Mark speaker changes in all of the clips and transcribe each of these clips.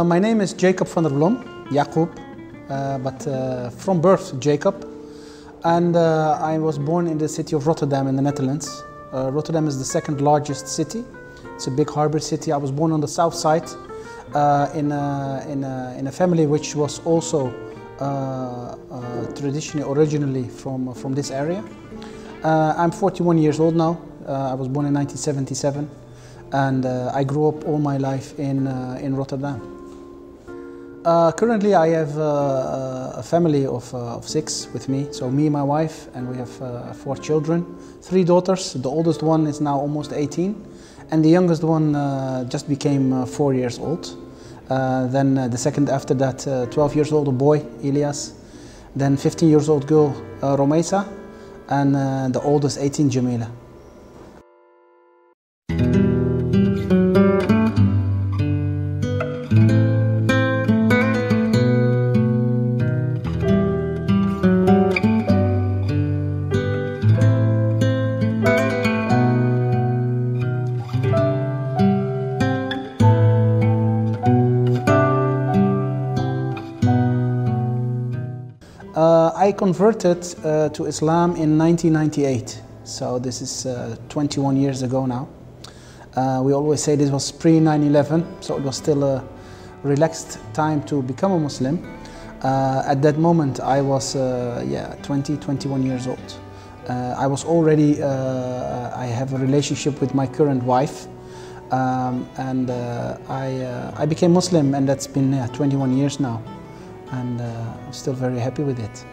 Speaker 1: Uh, my name is Jacob van der Blom, Jacob, uh, but uh, from birth Jacob. And uh, I was born in the city of Rotterdam in the Netherlands. Uh, Rotterdam is the second largest city. It's a big harbor city. I was born on the south side in, a, in, a, in a family which was also traditionally, originally from, from this area. I'm 41 years old now. I was born in 1977 and uh, I grew up all my life in, uh, in Rotterdam. Uh, currently, I have uh, uh, a family of, uh, of, six with me. So, me, my wife, and we have four children, three daughters. The oldest one is now almost 18, and the youngest one just became four years old. then the second after that, 12 years old a boy, Elias. Then 15 years old girl, Romesa, and the oldest 18, Jamila. Uh, I converted uh, to Islam in 1998, so this is uh, 21 years ago now. Uh, we always say this was pre 9 11, so it was still a relaxed time to become a Muslim. Uh, at that moment, I was uh, yeah 20, 21 years old. I was already, I have a relationship with my current wife, um, and I, I became Muslim, and that's been yeah, 21 years now and uh, I'm still very happy with it.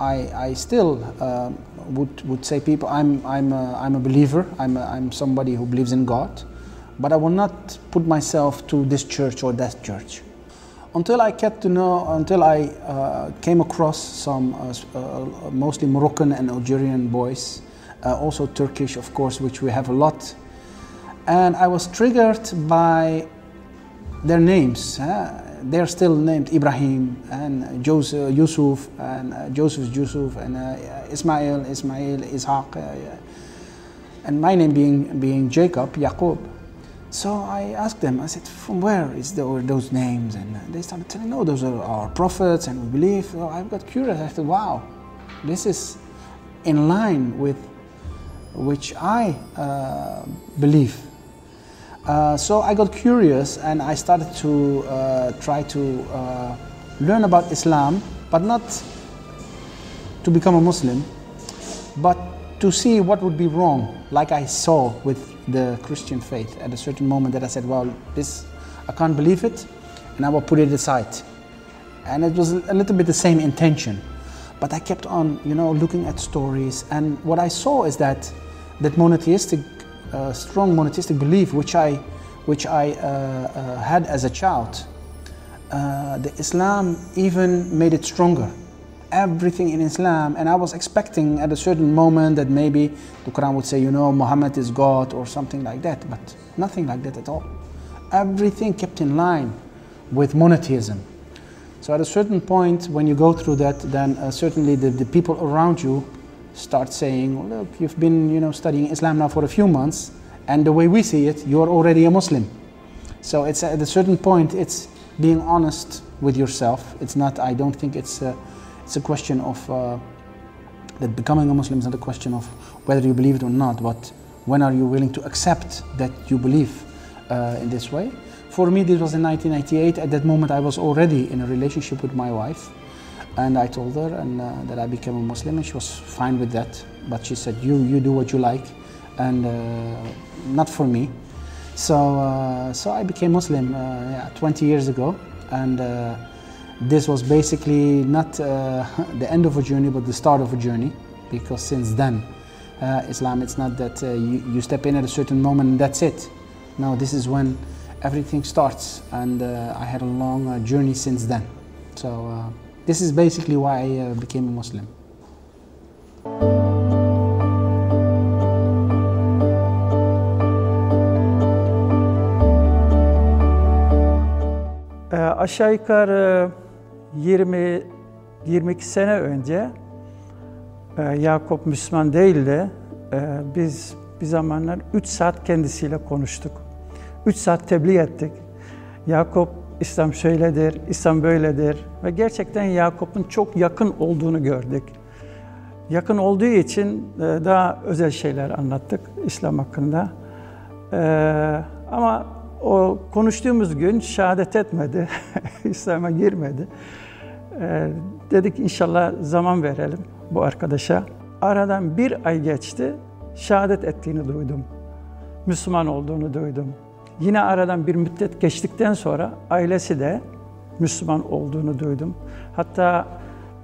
Speaker 1: I, I still uh, would, would say people I'm, I'm, a, I'm a believer, I'm, a, I'm somebody who believes in God, but I will not put myself to this church or that church until I get to know, until I uh, came across some uh, uh, mostly Moroccan and Algerian boys, uh, also Turkish, of course, which we have a lot. And I was triggered by their names. they're still named Ibrahim and Joseph, Yusuf and uh, Joseph Yusuf and uh, Ismail, Ismail, Ishaq, and my name being, being Jacob, Yaqub. So I asked them, I said, from where is the, those names? And they started telling, no, those are our prophets and we believe. So I got curious. I said, wow, this is in line with which I uh, believe. Uh, so I got curious and I started to uh, try to uh, learn about Islam, but not to become a Muslim, but to see what would be wrong, like I saw with the Christian faith at a certain moment that I said, well, this, I can't believe it, and I will put it aside. And it was a little bit the same intention. But I kept on, you know, looking at stories, and what I saw is that that monotheistic, uh, strong monotheistic belief, which I, which I uh, uh, had as a child, uh, the Islam even made it stronger everything in Islam, and I was expecting at a certain moment that maybe the Quran would say, you know, Muhammad is God or something like that, but nothing like that at all. Everything kept in line with monotheism. So at a certain point, when you go through that, then uh, certainly the, the people around you start saying, look, you've been, you know, studying Islam now for a few months, and the way we see it, you're already a Muslim. So it's at a certain point, it's being honest with yourself. It's not, I don't think it's uh, it's a question of uh, that becoming a Muslim is not a question of whether you believe it or not, but when are you willing to accept that you believe uh, in this way. For me, this was in 1998. At that moment, I was already in a relationship with my wife, and I told her and, uh, that I became a Muslim, and she was fine with that. But she said, "You, you do what you like, and uh, not for me." So, uh, so I became Muslim uh, yeah, 20 years ago, and this was basically not uh, the end of a journey, but the start of a journey, because since then, uh, Islam, it's not that uh, you, you, step in at a certain moment and that's it. No, this is when everything starts, and uh, I had a long uh, journey since then. So, uh, this is basically why I became a Muslim.
Speaker 2: aşağı yukarı 20 22 sene önce e, Yakup Müslüman değildi. E, biz bir zamanlar 3 saat kendisiyle konuştuk. 3 saat tebliğ ettik. Yakup İslam şöyledir, İslam böyledir ve gerçekten Yakup'un çok yakın olduğunu gördük. Yakın olduğu için e, daha özel şeyler anlattık İslam hakkında. Ama o konuştuğumuz gün şehadet etmedi, İslam'a girmedi. Ee, dedik inşallah zaman verelim bu arkadaşa. Aradan bir ay geçti, şehadet ettiğini duydum. Müslüman olduğunu duydum. Yine aradan bir müddet geçtikten sonra ailesi de Müslüman olduğunu duydum. Hatta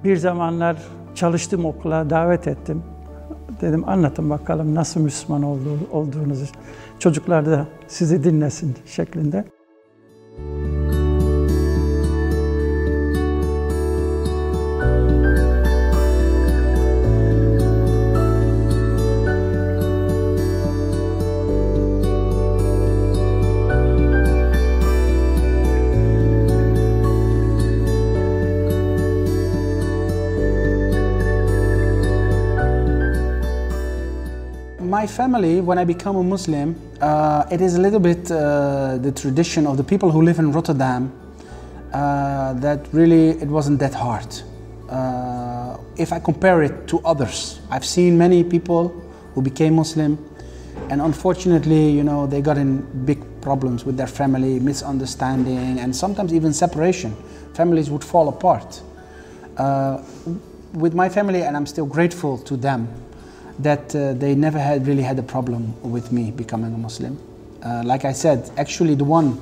Speaker 2: bir zamanlar çalıştığım okula davet ettim. Dedim anlatın bakalım nasıl Müslüman olduğu, olduğunuzu. Çocuklar da sizi dinlesin şeklinde.
Speaker 1: My family, when I become a Muslim, uh, it is a little bit uh, the tradition of the people who live in Rotterdam uh, that really it wasn't that hard. Uh, if I compare it to others, I've seen many people who became Muslim, and unfortunately, you know, they got in big problems with their family, misunderstanding, and sometimes even separation. Families would fall apart. Uh, with my family, and I'm still grateful to them that uh, they never had really had a problem with me becoming a Muslim. Uh, like I said, actually, the one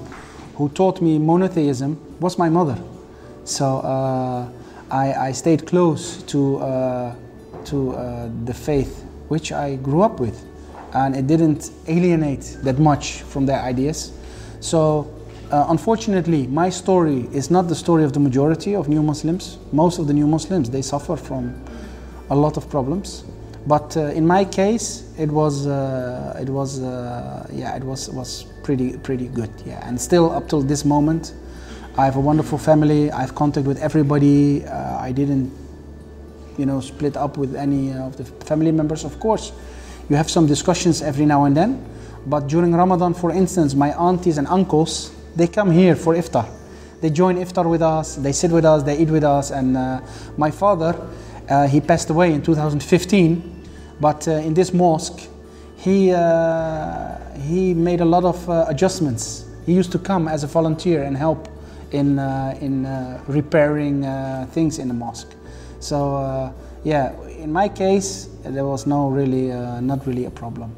Speaker 1: who taught me monotheism was my mother. So uh, I, I, stayed close to, uh, to uh, the faith which I grew up with, and it didn't alienate that much from their ideas. So uh, unfortunately, my story is not the story of the majority of new Muslims. Most of the new Muslims they suffer from a lot of problems. But uh, in my case, it was uh, it was uh, yeah it was was pretty pretty good yeah. And still up till this moment, I have a wonderful family. I have contact with everybody. I didn't you know split up with any of the family members. Of course, you have some discussions every now and then. But during Ramadan, for instance, my aunties and uncles they come here for iftar. They join iftar with us. They sit with us. They eat with us. And uh, my father uh, he passed away in 2015, but uh, in this mosque, he, uh, he made a lot of uh, adjustments. He used to come as a volunteer and help in, in repairing things in the mosque. So, yeah, in my case, there was no really, not really a problem.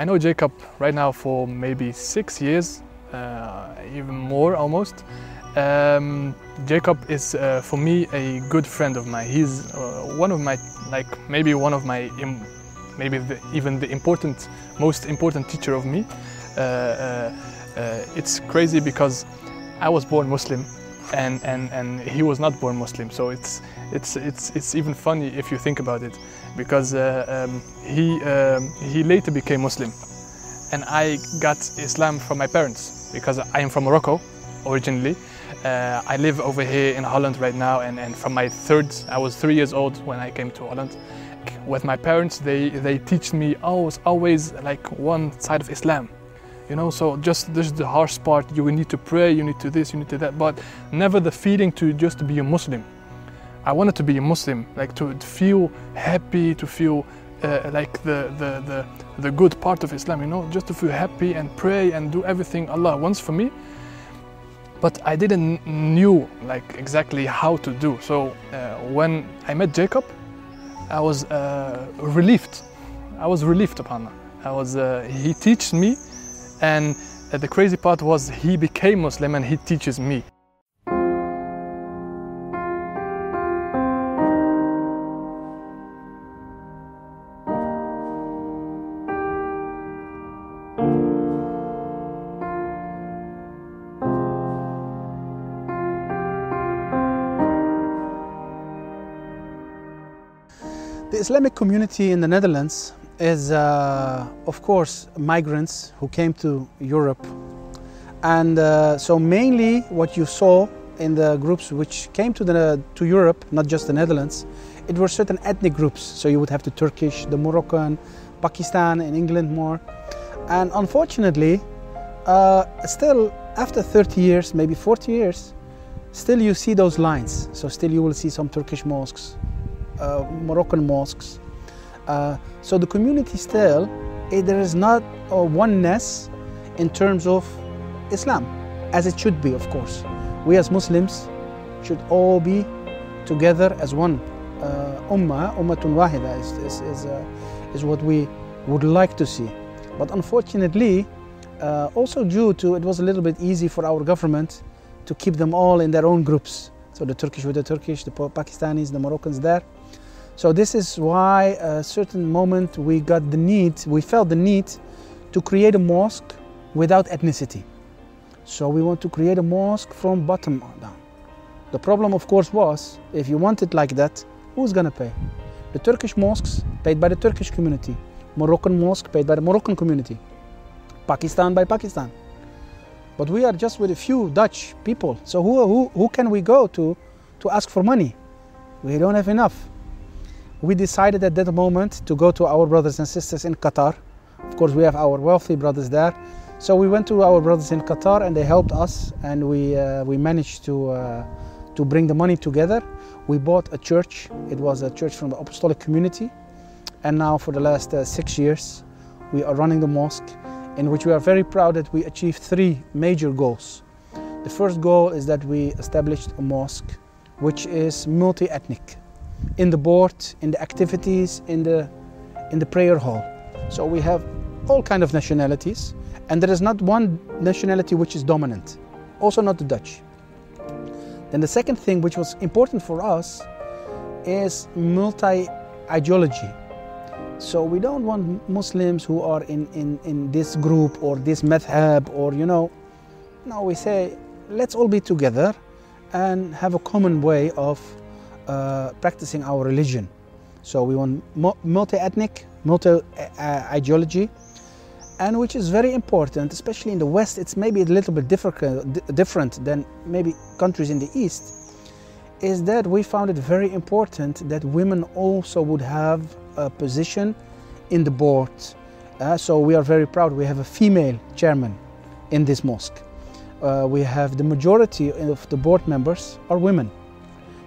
Speaker 3: I know Jacob right now for maybe six years, uh, even more almost. Um, Jacob is uh, for me a good friend of mine. He's uh, one of my, like maybe one of my, maybe the, even the important, most important teacher of me. Uh, uh, uh, it's crazy because I was born Muslim and, and, and he was not born Muslim. So it's, it's, it's, it's even funny if you think about it because uh, um, he, um, he later became Muslim. And I got Islam from my parents because I am from Morocco originally. Uh, I live over here in Holland right now and, and from my third, I was three years old when I came to Holland. With my parents, they, they teach me always, always like one side of Islam you know so just this is the harsh part you need to pray you need to this you need to that but never the feeling to just be a muslim. I wanted to be a muslim like to feel happy to feel uh, like the, the, the, the good part of islam you know just to feel happy and pray and do everything allah wants for me. But i didn't knew like exactly how to do. So uh, when i met jacob i was uh, relieved. I was relieved upon that i was uh, he teach me and uh, the crazy part was he became Muslim and he teaches me.
Speaker 1: The Islamic community in the Netherlands is, uh, of course, migrants who came to Europe. And uh, so, mainly what you saw in the groups which came to, the, to Europe, not just the Netherlands, it were certain ethnic groups. So, you would have the Turkish, the Moroccan, Pakistan, and England more. And unfortunately, uh, still after 30 years, maybe 40 years, still you see those lines. So still you will see some Turkish mosques, uh, Moroccan mosques. Uh, so the community still, eh, there is not a oneness in terms of Islam, as it should be, of course. We as Muslims should all be together as one. Uh, ummah, ummatun wahida is, is, is, uh, is what we would like to see. But unfortunately, uh, also due to it was a little bit easy for our government to keep them all in their own groups. So the Turkish with the Turkish, the Pakistanis, the Moroccans there. So this is why a certain moment we got the need, we felt the need to create a mosque without ethnicity. So we want to create a mosque from bottom down. The problem of course was, if you want it like that, who's gonna pay? The Turkish mosques paid by the Turkish community. Moroccan mosque paid by the Moroccan community. Pakistan by Pakistan. But we are just with a few Dutch people. So who, who, who can we go to to ask for money? We don't have enough. We decided at that moment to go to our brothers and sisters in Qatar. Of course, we have our wealthy brothers there. So we went to our brothers in Qatar and they helped us and we, uh, we managed to, uh, to bring the money together. We bought a church. It was a church from the Apostolic community. And now for the last uh, six years, we are running the mosque in which we are very proud that we achieved three major goals. The first goal is that we established a mosque which is multi-ethnic in the board, in the activities, in the, in the prayer hall. So we have all kind of nationalities and there is not one nationality which is dominant, also not the Dutch. Then the second thing which was important for us is multi-ideology. So we don't want Muslims who are in, in, in this group or this madhab or, you know, no, we say, let's all be together and have a common way of uh, practicing our religion. So we want multi-ethnic, multi-ideology, and which is very important, especially in the West, it's maybe a little bit different than maybe countries in the East, is that we found it very important that women also would have a position in the board. Uh, so we are very proud. We have a female chairman in this mosque. Uh, we have the majority of the board members are women,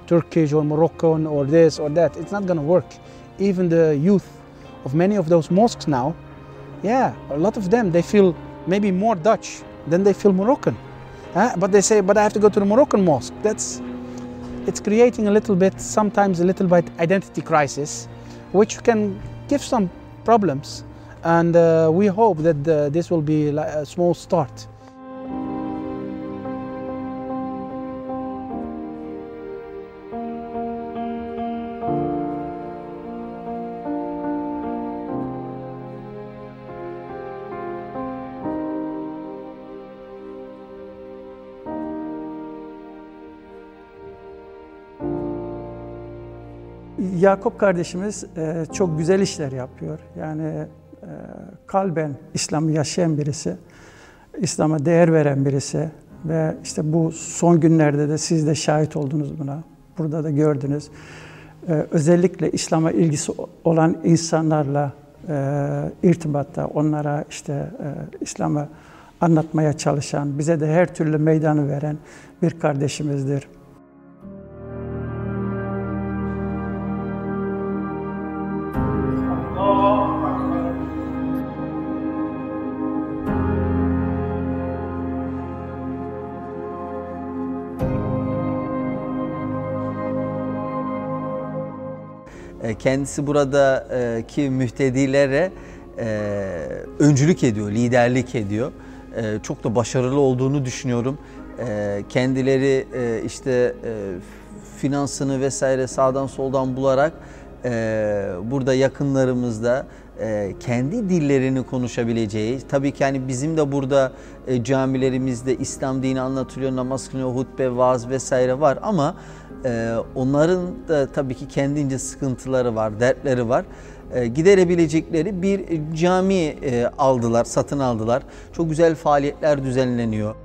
Speaker 1: Turkish or Moroccan or this or that. It's not going to work. Even the youth of many of those mosques now, yeah, a lot of them they feel maybe more Dutch than they feel Moroccan. Uh, but they say, but I have to go to the Moroccan mosque. That's it's creating a little bit, sometimes a little bit identity crisis which can give some problems. And uh, we hope that uh, this will be a small start.
Speaker 2: Yakup kardeşimiz e, çok güzel işler yapıyor. Yani e, kalben İslam'ı yaşayan birisi, İslam'a değer veren birisi ve işte bu son günlerde de siz de şahit oldunuz buna. Burada da gördünüz. E, özellikle İslam'a ilgisi olan insanlarla irtibatta, onlara işte İslam'ı anlatmaya çalışan, bize de her türlü meydanı veren bir kardeşimizdir.
Speaker 4: Kendisi buradaki mühtedilere e, öncülük ediyor, liderlik ediyor. E, çok da başarılı olduğunu düşünüyorum. Kendileri işte finansını vesaire sağdan soldan bularak burada yakınlarımızda kendi dillerini konuşabileceği, tabii ki hani bizim de burada camilerimizde İslam dini anlatılıyor, namaz kılıyor, hutbe, vaaz vesaire var ama ee, onların da tabii ki kendince sıkıntıları var, dertleri var. e, giderebilecekleri bir cami e, aldılar, satın aldılar. Çok güzel faaliyetler düzenleniyor.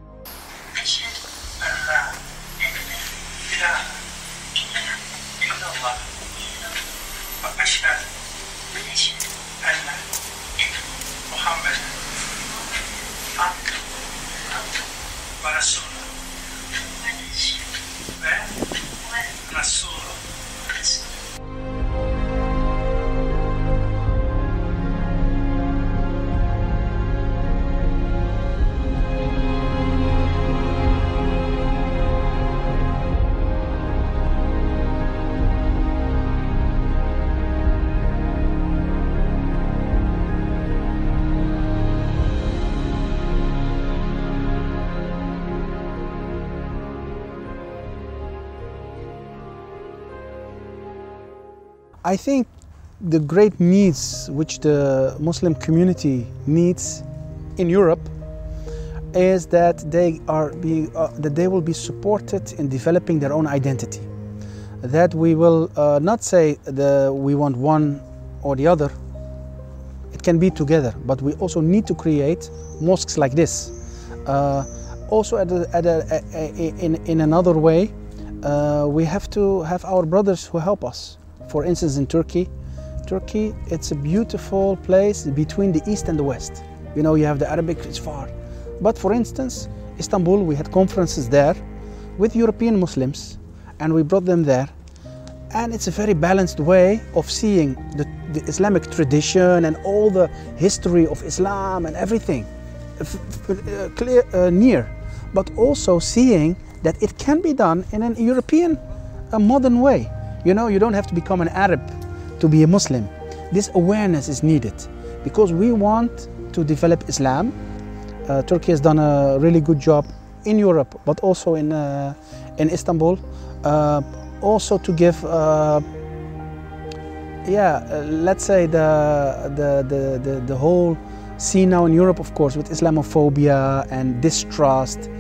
Speaker 1: I think the great needs which the Muslim community needs in Europe is that they are be, uh, that they will be supported in developing their own identity. That we will uh, not say the we want one or the other. It can be together, but we also need to create mosques like this. Uh, also, at a, at a, a, in in another way, uh, we have to have our brothers who help us. For instance, in Turkey, Turkey, it's a beautiful place between the east and the west. You know, you have the Arabic, it's far. But for instance, Istanbul, we had conferences there with European Muslims, and we brought them there. And it's a very balanced way of seeing the, the Islamic tradition and all the history of Islam and everything uh, clear, uh, near, but also seeing that it can be done in an European, a modern way. You know, you don't have to become an Arab to be a Muslim. This awareness is needed because we want to develop Islam. Uh, Turkey has done a really good job in Europe, but also in, uh, in Istanbul. Uh, also to give, uh, yeah, uh, let's say the, the, the, the, the whole scene now in Europe, of course, with Islamophobia and distrust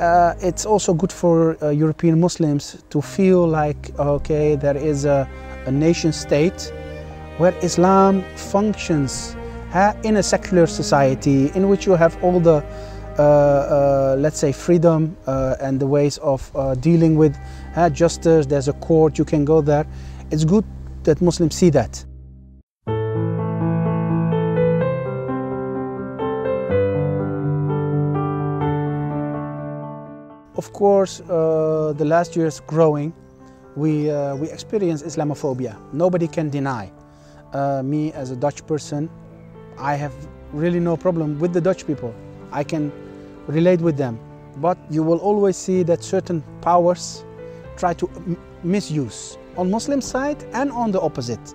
Speaker 1: uh, it's also good for uh, European Muslims to feel like, okay, there is a, a nation state where Islam functions in a secular society in which you have all the, uh, uh let's say, freedom uh, and the ways of uh, dealing with justice. There's a court, you can go there. It's good that Muslims see that. Of course, uh, the last years growing, we, uh, we experience Islamophobia. Nobody can deny. Uh, me as a Dutch person, I have really no problem with the Dutch people. I can relate with them. But you will always see that certain powers try to misuse on Muslim side and on the opposite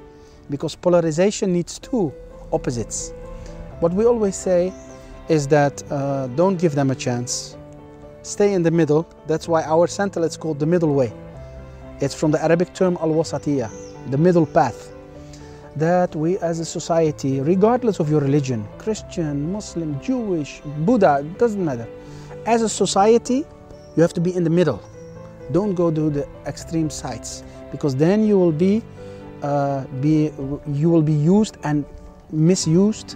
Speaker 1: because polarization needs two opposites. What we always say is that uh, don't give them a chance stay in the middle. That's why our center is called the middle way. It's from the Arabic term al-wasatiyah, the middle path. That we as a society, regardless of your religion, Christian, Muslim, Jewish, Buddha, doesn't matter. As a society, you have to be in the middle. Don't go to the extreme sides because then you will be, uh, be you will be used and misused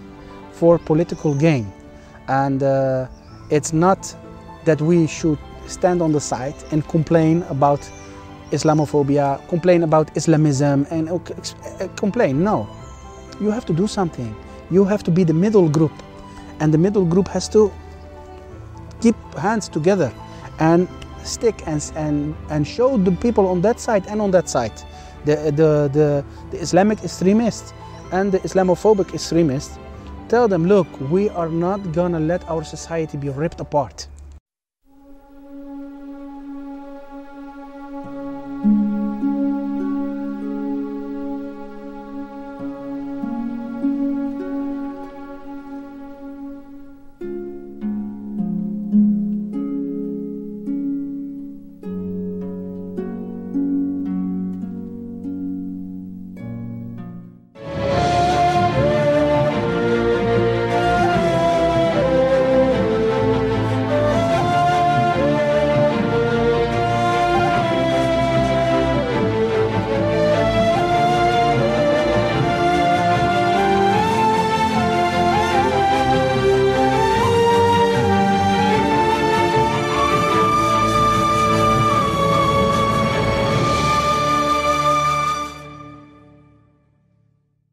Speaker 1: for political gain. And uh, it's not that we should stand on the side and complain about Islamophobia, complain about Islamism, and uh, complain. No, you have to do something. You have to be the middle group, and the middle group has to keep hands together and stick and, and, and show the people on that side and on that side, the, the, the, the Islamic extremists and the Islamophobic extremists, tell them, look, we are not gonna let our society be ripped apart.